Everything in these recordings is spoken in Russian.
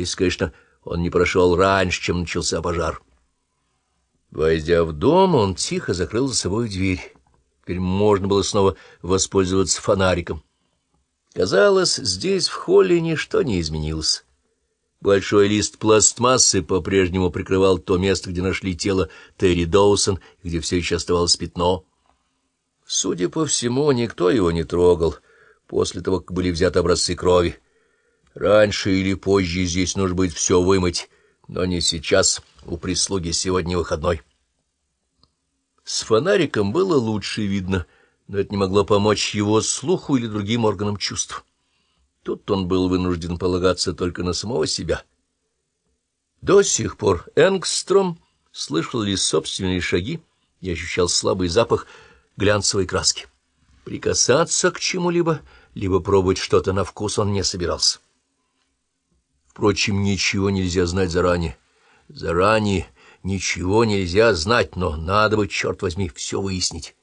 если, конечно, он не прошел раньше, чем начался пожар. Войдя в дом, он тихо закрыл за собой дверь. Теперь можно было снова воспользоваться фонариком. Казалось, здесь, в холле, ничто не изменилось. Большой лист пластмассы по-прежнему прикрывал то место, где нашли тело Терри Доусон, где все еще оставалось пятно. Судя по всему, никто его не трогал после того, как были взяты образцы крови. Раньше или позже здесь нужно будет все вымыть, но не сейчас, у прислуги сегодня выходной. С фонариком было лучше видно, но это не могло помочь его слуху или другим органам чувств. Тут он был вынужден полагаться только на самого себя. До сих пор Энгстром слышал ли собственные шаги и ощущал слабый запах глянцевой краски. Прикасаться к чему-либо, либо пробовать что-то на вкус он не собирался. Впрочем, ничего нельзя знать заранее. Заранее ничего нельзя знать, но надо бы, черт возьми, все выяснить.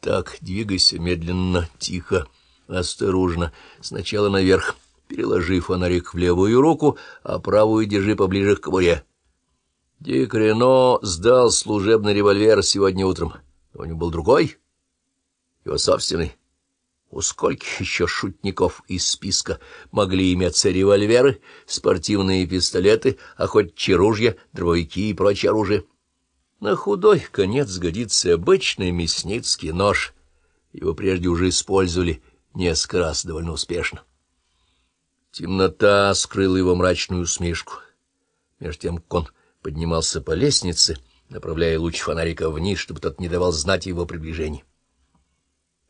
Так, двигайся медленно, тихо, осторожно. Сначала наверх, переложи фонарик в левую руку, а правую держи поближе к кобуре. Дик Рено сдал служебный револьвер сегодня утром. У него был другой, его собственный. У скольких еще шутников из списка могли иметься револьверы, спортивные пистолеты, охотничьи ружья, дробовики и прочее оружие? На худой конец сгодится обычный мясницкий нож. Его прежде уже использовали несколько раз довольно успешно. Темнота скрыла его мрачную усмешку. Между тем, как он поднимался по лестнице, направляя луч фонарика вниз, чтобы тот не давал знать его приближении.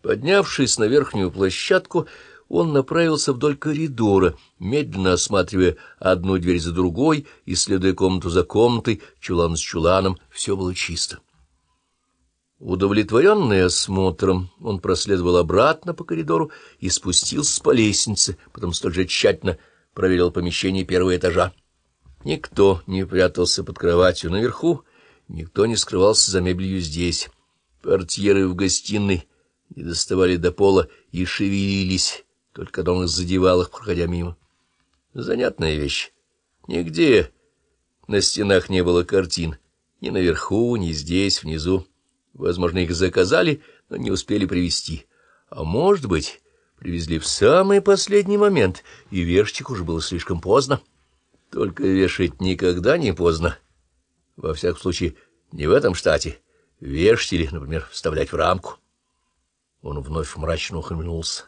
Поднявшись на верхнюю площадку, он направился вдоль коридора, медленно осматривая одну дверь за другой, исследуя комнату за комнатой, чулан с чуланом, все было чисто. Удовлетворенный осмотром, он проследовал обратно по коридору и спустился по лестнице, потом столь же тщательно проверил помещение первого этажа. Никто не прятался под кроватью наверху, никто не скрывался за мебелью здесь. Портьеры в гостиной не доставали до пола и шевелились, только когда он задевал их, проходя мимо. Занятная вещь. Нигде на стенах не было картин, ни наверху, ни здесь, внизу. Возможно, их заказали, но не успели привезти. А может быть, привезли в самый последний момент, и вешать уже было слишком поздно. Только вешать никогда не поздно. Во всяком случае, не в этом штате. Вешать или, например, вставлять в рамку. Он вновь мрачно ухмыльнулся.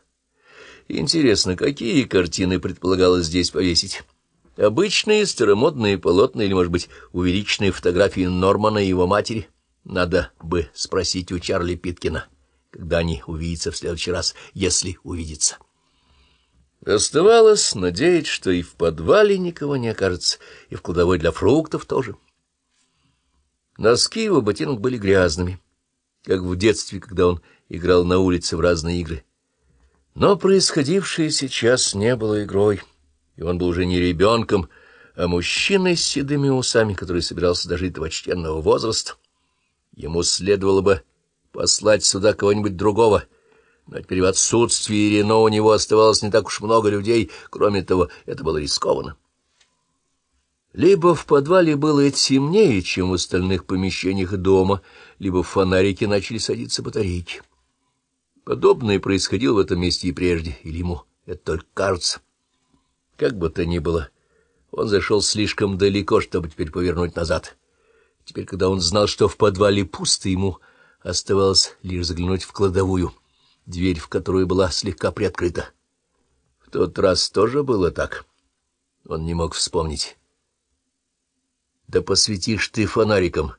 Интересно, какие картины предполагалось здесь повесить? Обычные старомодные полотна или, может быть, увеличенные фотографии Нормана и его матери? Надо бы спросить у Чарли Питкина, когда они увидятся в следующий раз, если увидятся. Оставалось надеяться, что и в подвале никого не окажется, и в кладовой для фруктов тоже. Носки его ботинок были грязными, как в детстве, когда он играл на улице в разные игры. Но происходившее сейчас не было игрой, и он был уже не ребенком, а мужчиной с седыми усами, который собирался дожить до почтенного возраста. Ему следовало бы послать сюда кого-нибудь другого, но теперь в отсутствии Рено у него оставалось не так уж много людей, кроме того, это было рискованно. Либо в подвале было темнее, чем в остальных помещениях дома, либо в фонарике начали садиться батарейки. Подобное происходило в этом месте и прежде, или ему это только кажется. Как бы то ни было, он зашел слишком далеко, чтобы теперь повернуть назад. Теперь, когда он знал, что в подвале пусто, ему оставалось лишь заглянуть в кладовую, дверь в которую была слегка приоткрыта. В тот раз тоже было так. Он не мог вспомнить. Да посветишь ты фонариком.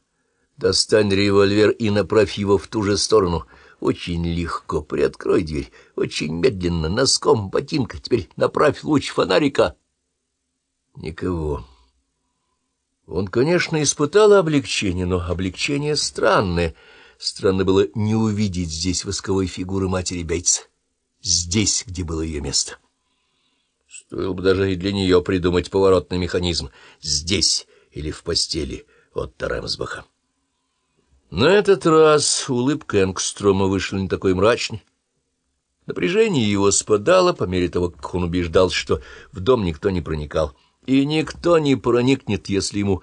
Достань револьвер и направь его в ту же сторону — очень легко. Приоткрой дверь. Очень медленно, носком ботинка. Теперь направь луч фонарика. Никого. Он, конечно, испытал облегчение, но облегчение странное. Странно было не увидеть здесь восковой фигуры матери Бейтса. Здесь, где было ее место. Стоило бы даже и для нее придумать поворотный механизм. Здесь или в постели от Таремсбаха. На этот раз улыбка Энгстрома вышла не такой мрачной. Напряжение его спадало по мере того, как он убеждал, что в дом никто не проникал, и никто не проникнет, если ему